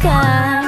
看